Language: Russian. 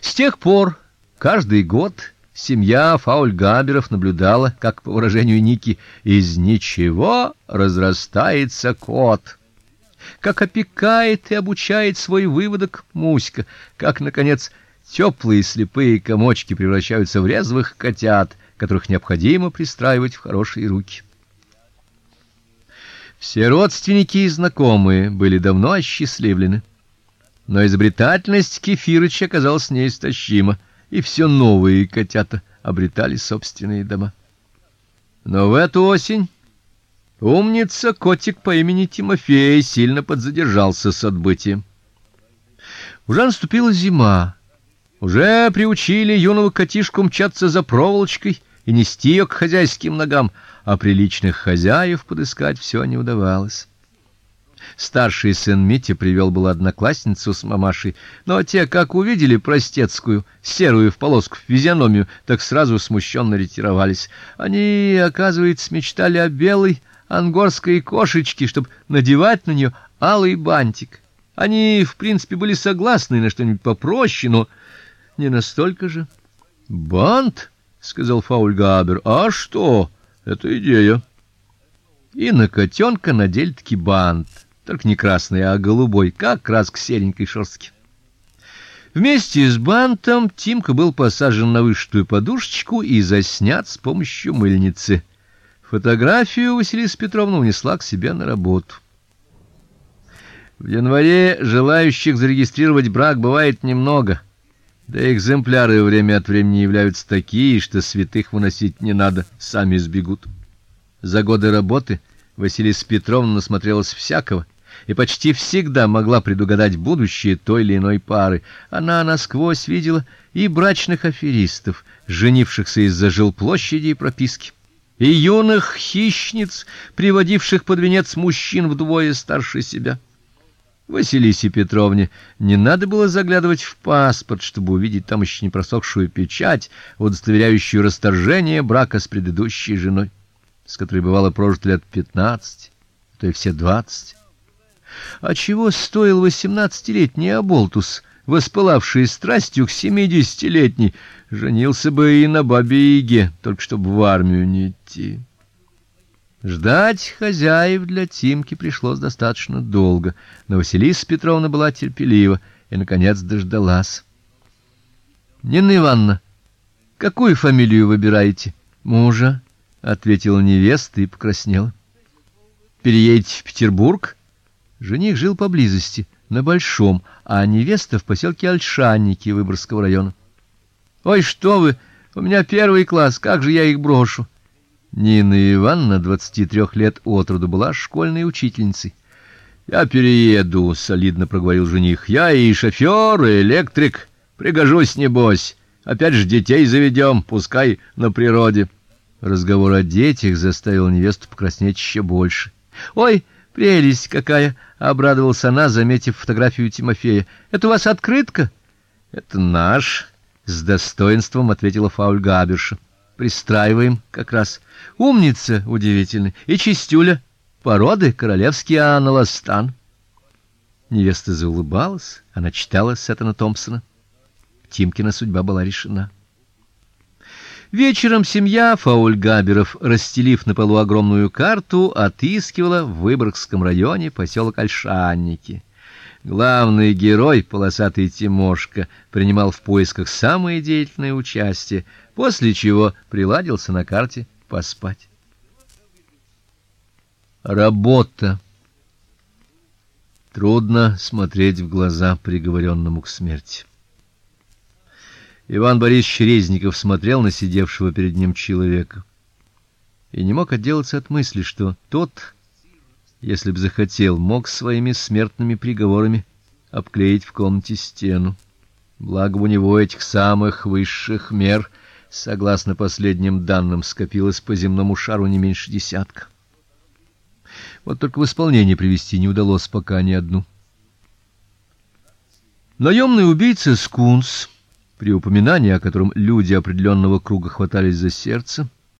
С тех пор каждый год семья Фаульгаберов наблюдала, как по выражению Ники, из ничего разрастается кот. Как опекает и обучает свой выводок Муська, как наконец теплые слепые комочки превращаются в резвых котят, которых необходимо пристраивать в хорошие руки. Все родственники и знакомые были давно осчастливлены. Но изобретательность Кефирыча оказалась неистощима, и все новые котята обретали собственные дома. Но в эту осень умница котик по имени Тимофей сильно подзадержался с отбытием. Уже наступила зима. Уже приучили юного котишку мчаться за проволочкой и нести ее к хозяйским ногам, а приличных хозяев подыскать все не удавалось. Старший сын Митя привел было одноклассницу с мамашей, но те, как увидели простецкую, серую в полоску физиономию, так сразу смущенно ретировались. Они, оказывается, мечтали о белой ангорской кошечке, чтобы надевать на нее алый бантик. Они, в принципе, были согласны на что-нибудь попроще, но не настолько же. Бант, сказал Фаульгабер. А что? Это идея. И на котенка надели таки бант только не красный, а голубой, как краска серенькой шерстки. Вместе с бантом Тимка был посажен на вышитую подушечку и заснят с помощью мыльницы. Фотографию Василиса Петровна унесла к себе на работу. В январе желающих зарегистрировать брак бывает немного. Да экземпляры время от времени являются такие, что святых выносить не надо, сами сбегут. За годы работы Василиса Петровна насмотрелась всякого и почти всегда могла предугадать будущее той или иной пары. Она насквозь видела и брачных аферистов, женившихся из-за жилплощади и прописки, и юных хищниц, приводивших под венец мужчин вдвое старше себя. Василисе Петровне не надо было заглядывать в паспорт, чтобы увидеть там еще не просохшую печать, удостоверяющую расторжение брака с предыдущей женой, с которой бывало прожито лет пятнадцать, то и все двадцать. А чего стоил восемнадцатилетний оболтус, воспылавший страстью к семидесятилетней, женился бы и на бабе Иге, только чтобы в армию не идти. Ждать хозяев для Тимки пришлось достаточно долго, но Василиса Петровна была терпелива и наконец дождалась. Нина Ивановна, какую фамилию выбираете? Мужа, ответила невеста и покраснела. Переедете в Петербург? Жених жил поблизости, на Большом, а невеста в поселке Ольшанники Выборгского района. Ой, что вы? У меня первый класс, как же я их брошу? Нина Ивановна, 23 лет от роду, была школьной учительницей. Я перееду, солидно проговорил жених. Я и шофер, и электрик, пригожусь небось. Опять же детей заведем, пускай на природе. Разговор о детях заставил невесту покраснеть еще больше. Ой, Прелесть какая, обрадовался она, заметив фотографию Тимофея. Это у вас открытка? Это наш, с достоинством ответила Фауль Габерша. Пристраиваем как раз. Умница, удивительно. И чистюля, породы королевский аналастан. Невеста заулыбалась, она читала Сеттона Томпсона. Тимкина судьба была решена. Вечером семья Фаульгаберов, расстелив на полу огромную карту, отыскивала в Выборгском районе поселок Ольшанники. Главный герой, полосатый Тимошка, принимал в поисках самое деятельное участие, после чего приладился на карте поспать. Работа. Трудно смотреть в глаза приговоренному к смерти. Иван Борисович Резников смотрел на сидевшего перед ним человека и не мог отделаться от мысли, что тот, если бы захотел, мог своими смертными приговорами обклеить в комнате стену. Благо у него этих самых высших мер, согласно последним данным, скопилось по земному шару не меньше десятка. Вот только в исполнение привести не удалось пока ни одну. Наемный убийца Скунс при упоминании о котором люди определенного круга хватались за сердце,